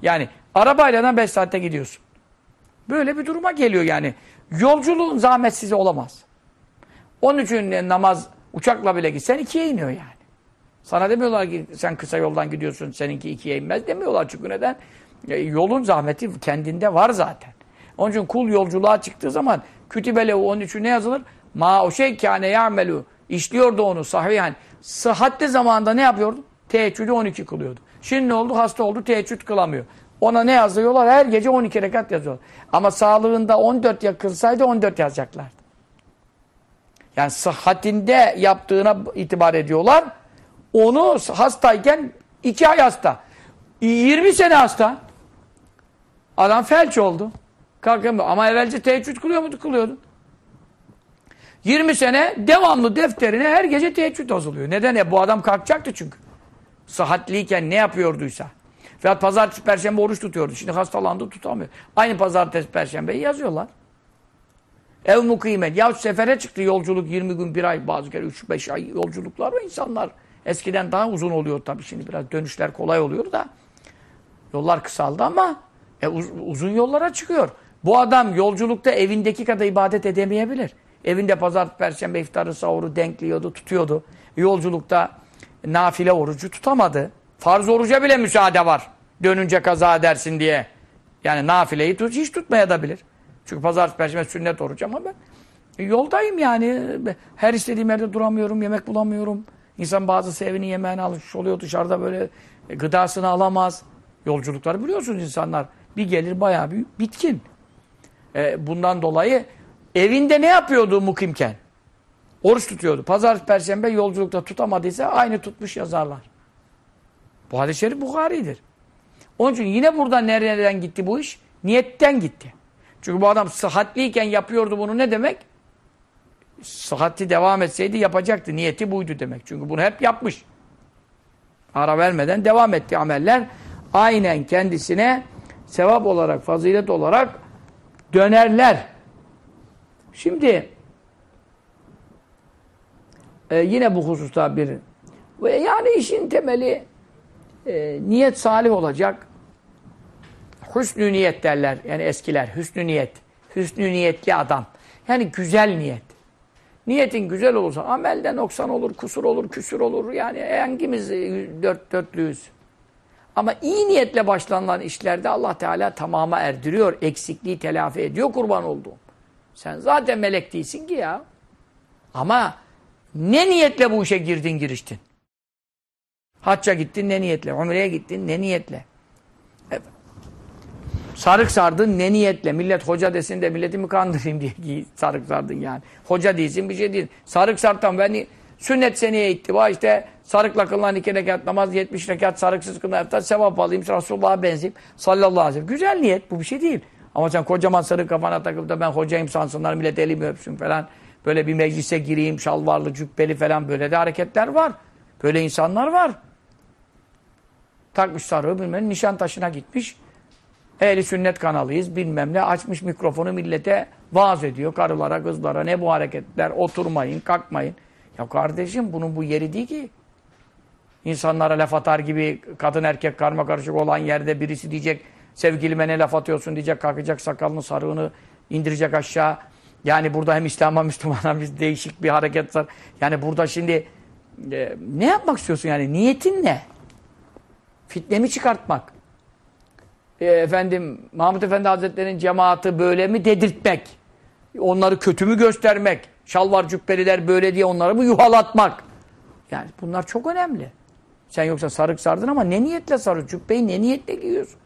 Yani arabayla 5 saatte gidiyorsun. Böyle bir duruma geliyor yani. Yolculuğun zahmetsiz olamaz. Onun için namaz uçakla bile gitsen ikiye iniyor yani. Sana demiyorlar ki sen kısa yoldan gidiyorsun seninki ikiye inmez demiyorlar çünkü neden? E, yolun zahmeti kendinde var zaten. Onun için kul yolculuğa çıktığı zaman kütübelehu onun için ne yazılır? Ma o şey kâne ya'melu işliyordu onu sahihen. Sıhhatli zamanında ne yapıyordu? Teheccüdü 12 kılıyordu. Şimdi ne oldu? Hasta oldu teheccüd kılamıyor. Ona ne yazıyorlar? Her gece 12 rekat yazıyorlar. Ama sağlığında 14 yakılsaydı 14 yazacaklardı. Yani sıhhatinde yaptığına itibar ediyorlar. Onu hastayken 2 ay hasta. 20 sene hasta. Adam felç oldu. Kalkamıyor. Ama evvelce teheccüd kılıyor muydu? Kılıyordu. 20 sene devamlı defterine her gece teheccüd yazılıyor. Neden? E bu adam kalkacaktı çünkü. Sıhhatliyken ne yapıyorduysa. Veya pazartesi, perşembe oruç tutuyordu. Şimdi hastalandı tutamıyor. Aynı pazartesi, perşembeyi yazıyorlar. Ev mukimet. Ya sefere çıktı yolculuk 20 gün, bir ay, bazı kere 3-5 ay yolculuklar var insanlar. Eskiden daha uzun oluyor tabii. Şimdi biraz dönüşler kolay oluyor da. Yollar kısaldı ama e, uz uzun yollara çıkıyor. Bu adam yolculukta evindeki kadar ibadet edemeyebilir. Evinde pazar, perşembe iftarı, sahuru denkliyordu, tutuyordu. Yolculukta nafile orucu tutamadı. Farz oruca bile müsaade var. Dönünce kaza edersin diye. Yani nafileyi tut, hiç tutmaya da bilir. Çünkü pazar, perşembe sünnet oruç ama ben e, yoldayım yani. Her istediğim yerde duramıyorum, yemek bulamıyorum. İnsan bazı evinin yemeğini almış oluyor dışarıda böyle e, gıdasını alamaz. Yolculukları biliyorsunuz insanlar. Bir gelir bayağı bir bitkin. E, bundan dolayı evinde ne yapıyordu mukimken? Oruç tutuyordu. Pazar, perşembe yolculukta tutamadıysa aynı tutmuş yazarlar. Bu hadis-i şerif Bukhari'dir. Onun için yine burada nereden gitti bu iş? Niyetten gitti. Çünkü bu adam sıhhatliyken yapıyordu bunu ne demek? Sıhhati devam etseydi yapacaktı. Niyeti buydu demek. Çünkü bunu hep yapmış. Ara vermeden devam etti ameller. Aynen kendisine sevap olarak, fazilet olarak dönerler. Şimdi e, yine bu hususta bir ve yani işin temeli e, niyet salih olacak. Hüsnü niyet derler. Yani eskiler. Hüsnü niyet. Hüsnü niyetli adam. Yani güzel niyet. Niyetin güzel olursa amelden noksan olur, kusur olur, küsür olur. Yani hangimiz dört dörtlüyüz. Ama iyi niyetle başlanılan işlerde Allah Teala tamama erdiriyor. Eksikliği telafi ediyor kurban olduğum. Sen zaten melek değilsin ki ya. Ama ne niyetle bu işe girdin giriştin? Hacca gittin ne niyetle? Umre'ye gittin ne niyetle? Sarık sardın ne niyetle? Millet hoca desin de milleti mi kandırayım diye sarık sardın yani. Hoca değilsin bir şey değil. Sarık sartan ben sünnet seneye ittiba işte sarıkla kılınan iki rekat namaz 70 rekat sarıksız kılınan eftar sevap alayım Resulullah'a benzeyim sallallahu aleyhi ve sellem. Güzel niyet bu bir şey değil. Ama sen kocaman sarık kafana takıp da ben hocayım sansınlar millet elimi öpsün falan. Böyle bir meclise gireyim şalvarlı cübbeli falan böyle de hareketler var. Böyle insanlar var. Takmış sarığı bilmem nişan taşına gitmiş. Ehli sünnet kanalıyız bilmem ne açmış mikrofonu millete vaaz ediyor. Karılara kızlara ne bu hareketler oturmayın kalkmayın. Ya kardeşim bunun bu yeri değil ki. İnsanlara laf atar gibi kadın erkek karma karışık olan yerde birisi diyecek sevgilime ne laf atıyorsun diyecek kalkacak sakalını sarığını indirecek aşağı. Yani burada hem İslam'a [laughs] Müslümana bir değişik bir hareket var. Yani burada şimdi e, ne yapmak istiyorsun yani niyetin ne? Fitnemi çıkartmak. E, efendim Mahmut Efendi Hazretleri'nin cemaati böyle mi dedirtmek? Onları kötü mü göstermek? Şalvar cübbeliler böyle diye onları mı yuhalatmak? Yani bunlar çok önemli. Sen yoksa sarık sardın ama ne niyetle sarık? Cübbeyi ne niyetle giyiyorsun?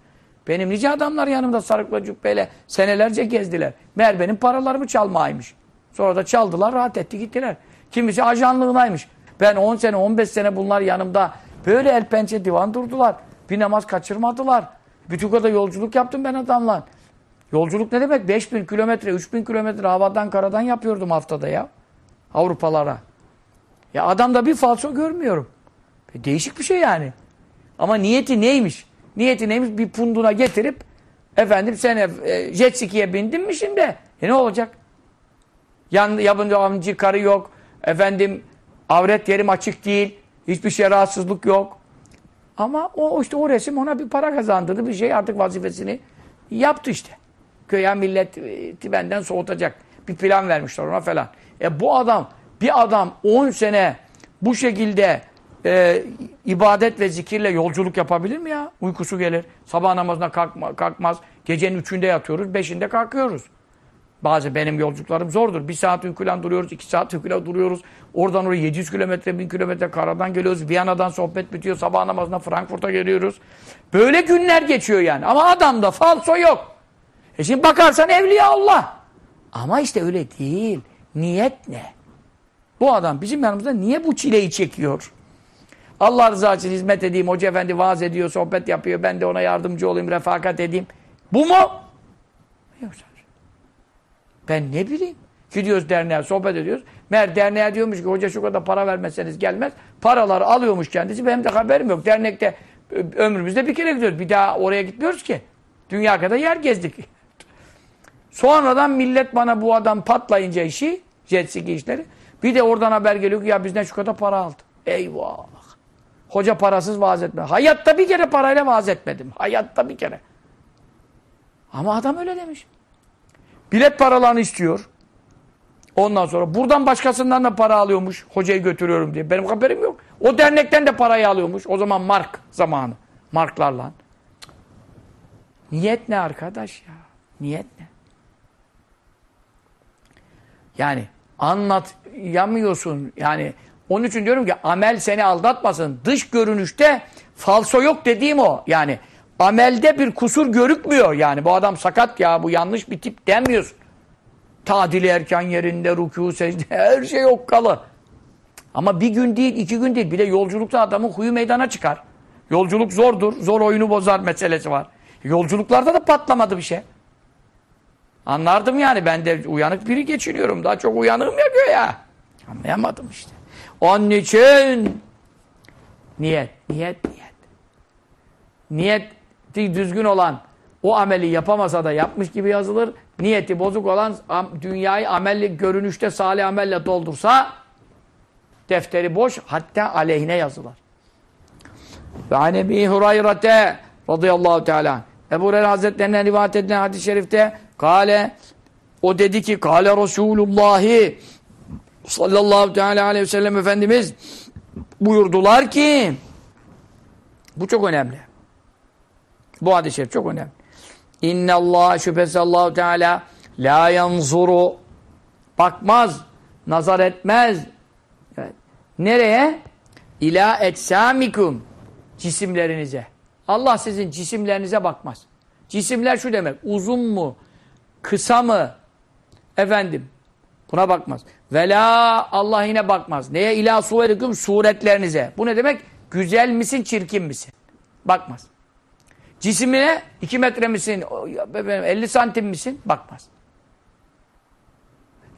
Benim nice adamlar yanımda sarıkla cübbeyle senelerce gezdiler. Meğer benim paralarımı çalmaymış. Sonra da çaldılar, rahat etti gittiler. Kimisi ajanlığınaymış. Ben 10 sene, 15 sene bunlar yanımda böyle el pençe divan durdular. Bir namaz kaçırmadılar. Bütün kadar yolculuk yaptım ben adamla. Yolculuk ne demek? 5000 kilometre, 3000 kilometre havadan karadan yapıyordum haftada ya. Avrupalara. Ya adamda bir falso görmüyorum. E değişik bir şey yani. Ama niyeti neymiş? Niyeti neymiş? Bir punduna getirip efendim sen e, jet ski'ye bindin mi şimdi? E ne olacak? Yan, yabancı karı yok. Efendim avret yerim açık değil. Hiçbir şey rahatsızlık yok. Ama o işte o resim ona bir para kazandırdı. Bir şey artık vazifesini yaptı işte. Köye millet e, benden soğutacak. Bir plan vermişler ona falan. E bu adam bir adam 10 sene bu şekilde e, ibadet ve zikirle yolculuk yapabilir mi ya? Uykusu gelir. Sabah namazına kalkma, kalkmaz. Gecenin üçünde yatıyoruz, beşinde kalkıyoruz. Bazı benim yolculuklarım zordur. Bir saat uykuyla duruyoruz, iki saat uykuyla duruyoruz. Oradan oraya 700 kilometre, 1000 kilometre karadan geliyoruz. Viyana'dan sohbet bitiyor. Sabah namazına Frankfurt'a geliyoruz. Böyle günler geçiyor yani. Ama adamda falso yok. E şimdi bakarsan evliya Allah. Ama işte öyle değil. Niyet ne? Bu adam bizim yanımızda niye bu çileyi çekiyor? Allah rızası için hizmet edeyim, hoca efendi vaaz ediyor, sohbet yapıyor, ben de ona yardımcı olayım, refakat edeyim. Bu mu? Yoksa. Ben ne bileyim. Gidiyoruz derneğe, sohbet ediyoruz. Meğer derneğe diyormuş ki hoca şu kadar para vermezseniz gelmez. Paraları alıyormuş kendisi, benim de haberim yok. Dernekte ömrümüzde bir kere gidiyoruz. Bir daha oraya gitmiyoruz ki. Dünya kadar yer gezdik. Sonradan millet bana bu adam patlayınca işi, jet ski işleri. Bir de oradan haber geliyor ki ya bizden şu kadar para aldı. Eyvah. Hoca parasız vaaz etme. Hayatta bir kere parayla vaaz etmedim. Hayatta bir kere. Ama adam öyle demiş. Bilet paralarını istiyor. Ondan sonra buradan başkasından da para alıyormuş. Hocayı götürüyorum diye. Benim haberim yok. O dernekten de parayı alıyormuş. O zaman mark zamanı. Marklarla. Niyet ne arkadaş ya? Niyet ne? Yani anlatyamıyorsun. Yani onun için diyorum ki amel seni aldatmasın. Dış görünüşte falso yok dediğim o. Yani amelde bir kusur görükmüyor. Yani bu adam sakat ya bu yanlış bir tip demiyorsun. Tadili erken yerinde, rükû, secde [laughs] her şey okkalı. Ama bir gün değil, iki gün değil. Bir de yolculukta adamın huyu meydana çıkar. Yolculuk zordur. Zor oyunu bozar meselesi var. Yolculuklarda da patlamadı bir şey. Anlardım yani. Ben de uyanık biri geçiniyorum. Daha çok uyanığım ya göğe. Anlayamadım işte. Onun için niyet, niyet, niyet. Niyeti düzgün olan o ameli yapamasa da yapmış gibi yazılır. Niyeti bozuk olan dünyayı amelli görünüşte salih amelle doldursa defteri boş hatta aleyhine yazılır. Ve an Ebi Hureyre'te radıyallahu teala Ebu Hureyre Hazretlerinden rivayet edilen hadis-i şerifte kale o dedi ki kale Resulullahi sallallahu teala aleyhi ve sellem Efendimiz buyurdular ki bu çok önemli. Bu hadis-i çok önemli. İnne Allah şüphesiz Allahu Teala la yanzuru bakmaz, nazar etmez. Evet. Nereye? İla etsamikum cisimlerinize. Allah sizin cisimlerinize bakmaz. Cisimler şu demek. Uzun mu? Kısa mı? Efendim. Buna bakmaz. Vela Allah yine bakmaz. Neye? İla suverikum suretlerinize. Bu ne demek? Güzel misin, çirkin misin? Bakmaz. Cisimine 2 metre misin, 50 santim misin? Bakmaz.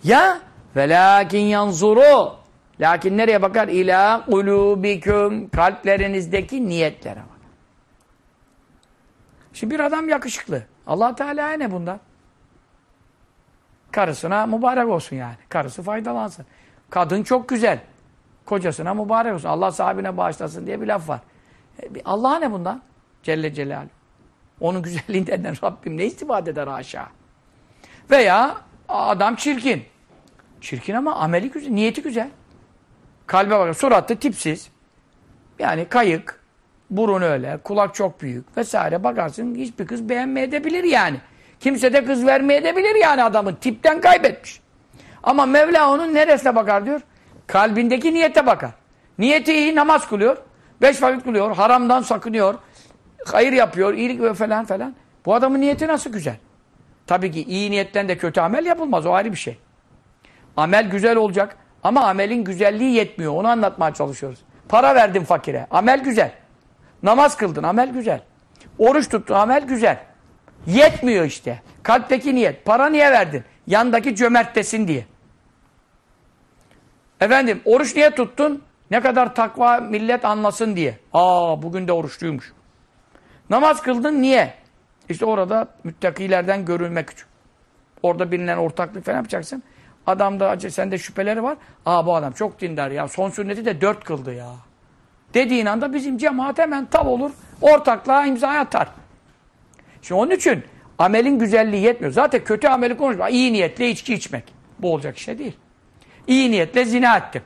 Ya velakin yanzuru lakin nereye bakar? İlâ kulûbiküm kalplerinizdeki niyetlere bak. Şimdi bir adam yakışıklı. allah Teala ne bundan? Karısına mübarek olsun yani. Karısı faydalansın. Kadın çok güzel. Kocasına mübarek olsun. Allah sahibine bağışlasın diye bir laf var. E, Allah'a ne bundan? Celle Celaluhu. Onun güzelliğinden [laughs] Rabbim ne istifade eder aşağı. Veya adam çirkin. Çirkin ama ameli güzel, niyeti güzel. Kalbe bakın, suratı tipsiz. Yani kayık, burun öyle, kulak çok büyük vesaire. Bakarsın hiçbir kız beğenmeyebilir yani. Kimse de kız vermeyebilir yani adamın. Tipten kaybetmiş. Ama Mevla onun neresine bakar diyor? Kalbindeki niyete bakar. Niyeti iyi, namaz kılıyor. Beş vakit kılıyor, haramdan sakınıyor hayır yapıyor, iyilik ve falan falan. Bu adamın niyeti nasıl güzel? Tabii ki iyi niyetten de kötü amel yapılmaz. O ayrı bir şey. Amel güzel olacak ama amelin güzelliği yetmiyor. Onu anlatmaya çalışıyoruz. Para verdin fakire. Amel güzel. Namaz kıldın. Amel güzel. Oruç tuttun. Amel güzel. Yetmiyor işte. Kalpteki niyet. Para niye verdin? Yandaki cömerttesin diye. Efendim oruç niye tuttun? Ne kadar takva millet anlasın diye. Aa bugün de oruçluymuş. Namaz kıldın niye? İşte orada müttakilerden görülmek için. Orada bilinen ortaklık falan yapacaksın. Adamda sende şüpheleri var. Aa bu adam çok dindar ya. Son sünneti de dört kıldı ya. Dediğin anda bizim cemaat hemen tav olur. Ortaklığa imza atar. Şimdi onun için amelin güzelliği yetmiyor. Zaten kötü ameli konuşma. İyi niyetle içki içmek. Bu olacak şey değil. İyi niyetle zina ettim.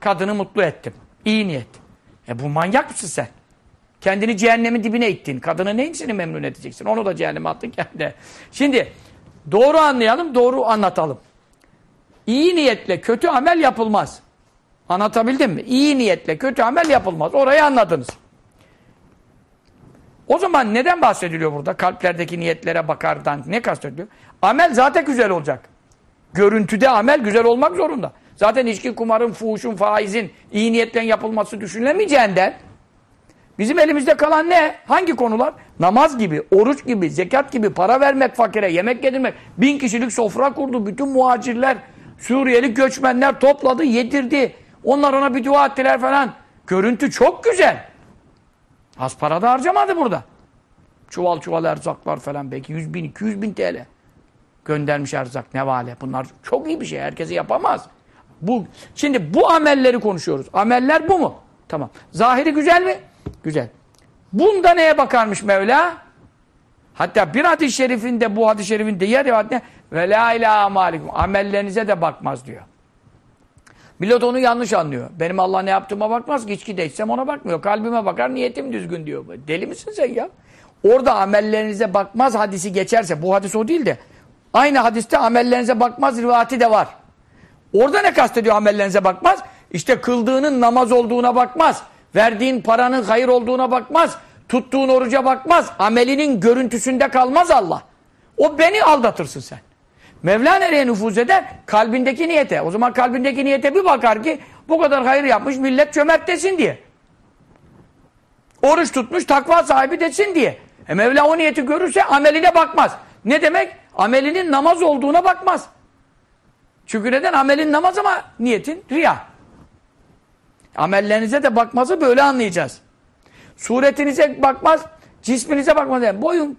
Kadını mutlu ettim. İyi niyet. E bu manyak mısın sen? Kendini cehennemin dibine ittin. Kadını neyini memnun edeceksin? Onu da cehenneme attın kendi. Şimdi doğru anlayalım, doğru anlatalım. İyi niyetle kötü amel yapılmaz. Anlatabildim mi? İyi niyetle kötü amel yapılmaz. Orayı anladınız. O zaman neden bahsediliyor burada? Kalplerdeki niyetlere bakardan ne kastediliyor? Amel zaten güzel olacak. Görüntüde amel güzel olmak zorunda. Zaten içki, kumarın, fuhuşun, faizin iyi niyetle yapılması düşünülemeyeceğinden Bizim elimizde kalan ne? Hangi konular? Namaz gibi, oruç gibi, zekat gibi, para vermek fakire, yemek yedirmek. Bin kişilik sofra kurdu. Bütün muhacirler, Suriyeli göçmenler topladı, yedirdi. Onlar ona bir dua ettiler falan. Görüntü çok güzel. Az para da harcamadı burada. Çuval çuval erzaklar falan belki 100 bin, 200 bin TL. Göndermiş erzak, nevale. Bunlar çok iyi bir şey. Herkesi yapamaz. Bu, şimdi bu amelleri konuşuyoruz. Ameller bu mu? Tamam. Zahiri güzel mi? Güzel. Bunda neye bakarmış Mevla? Hatta bir hadis-i şerifinde bu hadis-i şerifin diğer rivayetinde ve la ilahe amalikum amellerinize de bakmaz diyor. Millet onu yanlış anlıyor. Benim Allah ne yaptığıma bakmaz ki içki de içsem ona bakmıyor. Kalbime bakar niyetim düzgün diyor. Deli misin sen ya? Orada amellerinize bakmaz hadisi geçerse bu hadis o değil de aynı hadiste amellerinize bakmaz rivayeti de var. Orada ne kastediyor amellerinize bakmaz? İşte kıldığının namaz olduğuna bakmaz. Verdiğin paranın hayır olduğuna bakmaz. Tuttuğun oruca bakmaz. Amelinin görüntüsünde kalmaz Allah. O beni aldatırsın sen. Mevla nereye nüfuz eder? Kalbindeki niyete. O zaman kalbindeki niyete bir bakar ki bu kadar hayır yapmış millet çömert desin diye. Oruç tutmuş takva sahibi desin diye. E Mevla o niyeti görürse ameline bakmaz. Ne demek? Amelinin namaz olduğuna bakmaz. Çünkü neden? Amelin namaz ama niyetin riya. Amellerinize de bakmazı böyle anlayacağız. Suretinize bakmaz, cisminize bakmaz. Yani boyun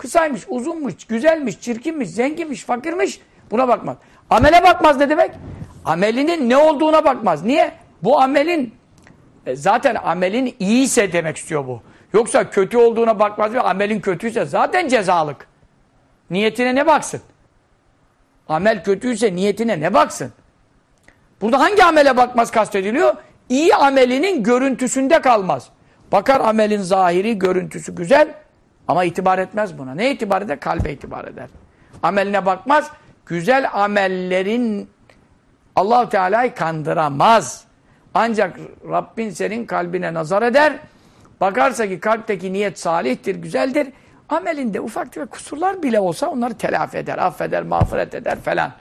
kısaymış, uzunmuş, güzelmiş, çirkinmiş, zenginmiş, fakirmiş buna bakmaz. Amele bakmaz ne demek? Amelinin ne olduğuna bakmaz. Niye? Bu amelin e, zaten amelin iyiyse demek istiyor bu. Yoksa kötü olduğuna bakmaz ve amelin kötüyse zaten cezalık. Niyetine ne baksın? Amel kötüyse niyetine ne baksın? Burada hangi amele bakmaz kastediliyor? İyi amelinin görüntüsünde kalmaz. Bakar amelin zahiri, görüntüsü güzel ama itibar etmez buna. Ne itibar eder? Kalbe itibar eder. Ameline bakmaz. Güzel amellerin Allahu Teala'yı kandıramaz. Ancak Rabbin senin kalbine nazar eder. Bakarsa ki kalpteki niyet salihtir, güzeldir. Amelinde ufak tefek kusurlar bile olsa onları telafi eder, affeder, mağfiret eder falan.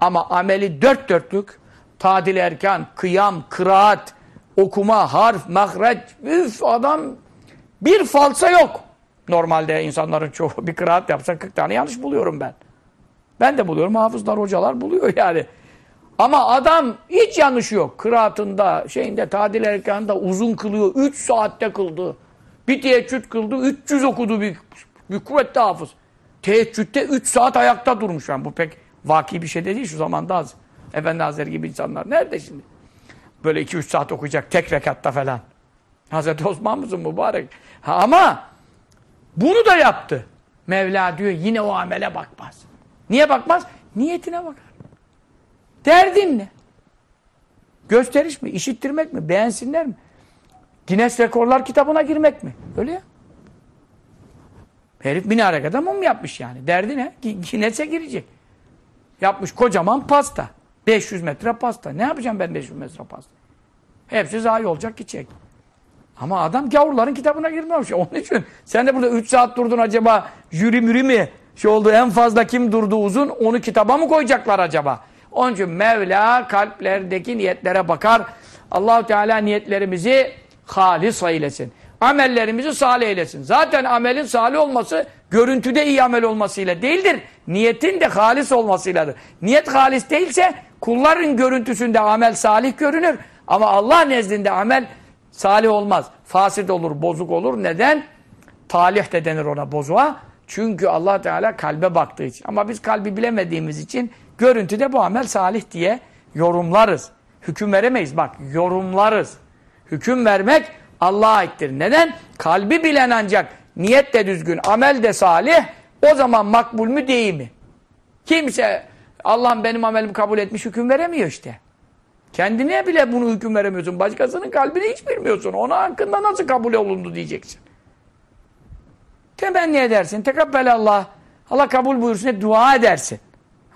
Ama ameli dört dörtlük, tadil erkan, kıyam, kıraat, okuma, harf, mahreç, üf adam bir falsa yok. Normalde insanların çoğu [laughs] bir kıraat yapsa 40 tane yanlış buluyorum ben. Ben de buluyorum, hafızlar, hocalar buluyor [laughs] yani. Ama adam hiç yanlış yok. Kıraatında, şeyinde, tadil erkanında uzun kılıyor. 3 saatte kıldı. Bir teheccüd kıldı. 300 okudu bir, bir kuvvetli hafız. Teheccüdde 3 saat ayakta durmuş. Yani bu pek vaki bir şey de değil. Şu zamanda az. Efendi Hazretleri gibi insanlar. Nerede şimdi? Böyle 2-3 saat okuyacak tek rekatta falan. Hazreti Osman mısın mübarek? Ha, ama bunu da yaptı. Mevla diyor yine o amele bakmaz. Niye bakmaz? Niyetine bakar. Derdin ne? Gösteriş mi? İşittirmek mi? Beğensinler mi? Guinness Rekorlar kitabına girmek mi? Öyle ya. Herif minare kadar mum yapmış yani. Derdi ne? Guinness'e girecek. Yapmış kocaman pasta. 500 metre pasta. Ne yapacağım ben 500 metre pasta? Hepsi zayi olacak gidecek. Ama adam gavurların kitabına girmemiş. Onun için sen de burada 3 saat durdun acaba jüri müri mi? Şey oldu en fazla kim durdu uzun onu kitaba mı koyacaklar acaba? Onun için Mevla kalplerdeki niyetlere bakar. Allahu Teala niyetlerimizi halis eylesin. Amellerimizi salih eylesin. Zaten amelin salih olması görüntüde iyi amel olmasıyla değildir. Niyetin de halis olmasıyladır. Niyet halis değilse kulların görüntüsünde amel salih görünür. Ama Allah nezdinde amel salih olmaz. Fasit olur, bozuk olur. Neden? Talih de denir ona bozuğa. Çünkü Allah Teala kalbe baktığı için. Ama biz kalbi bilemediğimiz için görüntüde bu amel salih diye yorumlarız. Hüküm veremeyiz. Bak yorumlarız. Hüküm vermek Allah'a aittir. Neden? Kalbi bilen ancak niyet de düzgün, amel de salih. O zaman makbul mü değil mi? Kimse Allah'ım benim amelimi kabul etmiş hüküm veremiyor işte. Kendine bile bunu hüküm veremiyorsun. Başkasının kalbini hiç bilmiyorsun. Ona hakkında nasıl kabul olundu diyeceksin. Temenni edersin. Tekabbel Allah. Kabul buyursun diye dua edersin.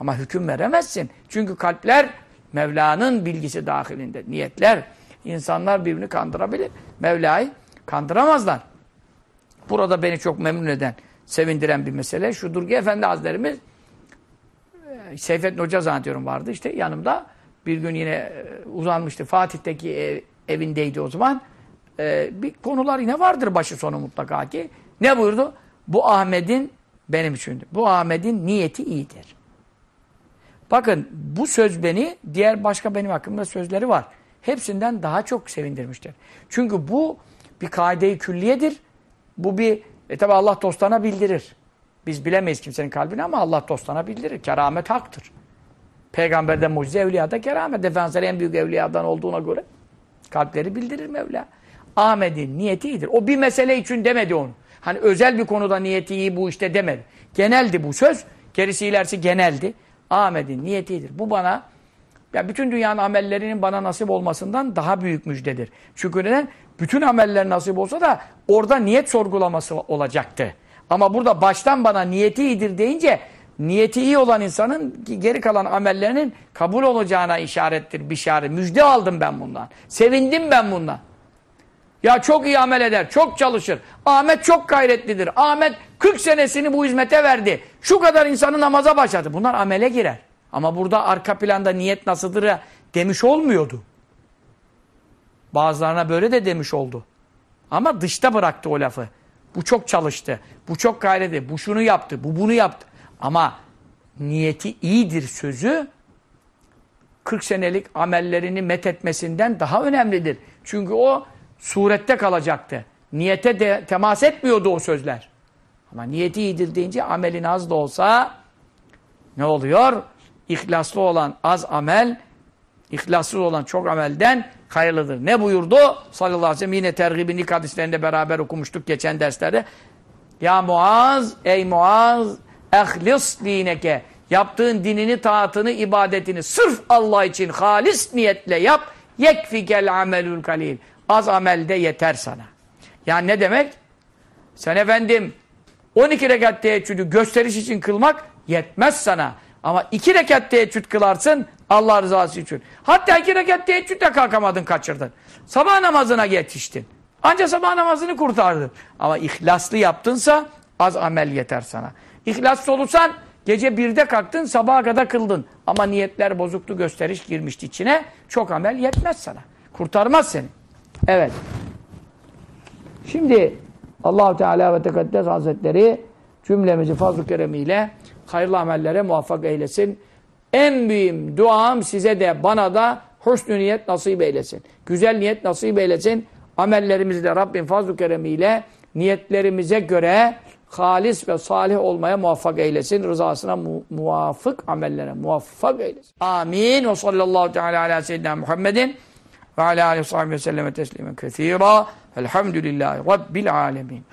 Ama hüküm veremezsin. Çünkü kalpler Mevla'nın bilgisi dahilinde. Niyetler. insanlar birbirini kandırabilir. Mevla'yı kandıramazlar. Burada beni çok memnun eden, sevindiren bir mesele şudur ki Efendi Hazretlerimiz e, Seyfettin Hoca zannediyorum vardı işte yanımda. Bir gün yine e, uzanmıştı. Fatih'teki ev, evindeydi o zaman. Ee, bir konular yine vardır başı sonu mutlaka ki. Ne buyurdu? Bu Ahmet'in benim için. Bu Ahmet'in niyeti iyidir. Bakın bu söz beni, diğer başka benim hakkımda sözleri var. Hepsinden daha çok sevindirmiştir. Çünkü bu bir kaide-i külliyedir. Bu bir, e tabi Allah dostana bildirir. Biz bilemeyiz kimsenin kalbini ama Allah dostana bildirir. Keramet haktır. Peygamber'de mucize, evliyada keramet. Efendimiz'in en büyük evliyadan olduğuna göre kalpleri bildirir Mevla. Ahmet'in niyeti iyidir. O bir mesele için demedi onu. Hani özel bir konuda niyeti iyi bu işte demedi. Geneldi bu söz. Gerisi ilerisi geneldi. Ahmet'in niyeti iyidir. Bu bana ya bütün dünyanın amellerinin bana nasip olmasından daha büyük müjdedir. Çünkü neden? Bütün ameller nasip olsa da orada niyet sorgulaması olacaktı. Ama burada baştan bana niyeti iyidir deyince niyeti iyi olan insanın geri kalan amellerinin kabul olacağına işarettir, bişaret. Müjde aldım ben bundan. Sevindim ben bundan. Ya çok iyi amel eder, çok çalışır. Ahmet çok gayretlidir. Ahmet 40 senesini bu hizmete verdi. Şu kadar insanı namaza başladı. Bunlar amele girer. Ama burada arka planda niyet nasıldır demiş olmuyordu. Bazılarına böyle de demiş oldu. Ama dışta bıraktı o lafı. Bu çok çalıştı. Bu çok gayreti. Bu şunu yaptı. Bu bunu yaptı. Ama niyeti iyidir sözü 40 senelik amellerini methetmesinden daha önemlidir. Çünkü o surette kalacaktı. Niyete de temas etmiyordu o sözler. Ama niyeti iyidir deyince amelin az da olsa ne oluyor? İhlaslı olan az amel, İhlassız olan çok amelden hayırlıdır. Ne buyurdu? Sallallahu aleyhi ve sellem yine tergibin hadislerinde beraber okumuştuk geçen derslerde. Ya Muaz, ey Muaz, ehlis dineke. Yaptığın dinini, taatını, ibadetini sırf Allah için halis niyetle yap. Yekfikel amelül kalil. Az amelde yeter sana. Yani ne demek? Sen efendim 12 rekat teheccüdü gösteriş için kılmak yetmez sana. Ama iki rekat teheccüd kılarsın Allah rızası için. Hatta iki rekat teheccüd kalkamadın kaçırdın. Sabah namazına yetiştin. Anca sabah namazını kurtardın. Ama ihlaslı yaptınsa az amel yeter sana. İhlaslı olursan gece birde kalktın sabaha kadar kıldın. Ama niyetler bozuktu gösteriş girmişti içine. Çok amel yetmez sana. Kurtarmaz seni. Evet. Şimdi Allahu Teala ve Tekaddes Hazretleri cümlemizi fazl-ı keremiyle hayırlı amellere muvaffak eylesin. En büyük duam size de bana da husnü niyet nasip eylesin. Güzel niyet nasip eylesin. Amellerimizi de Rabbim fazl-ı keremiyle niyetlerimize göre halis ve salih olmaya muvaffak eylesin. Rızasına mu muvafık amellere muvaffak eylesin. Amin. Ve sallallahu teala ala seyyidina Muhammedin ve ala aleyhi ve selleme teslimen kethira. Elhamdülillahi Rabbil alemin.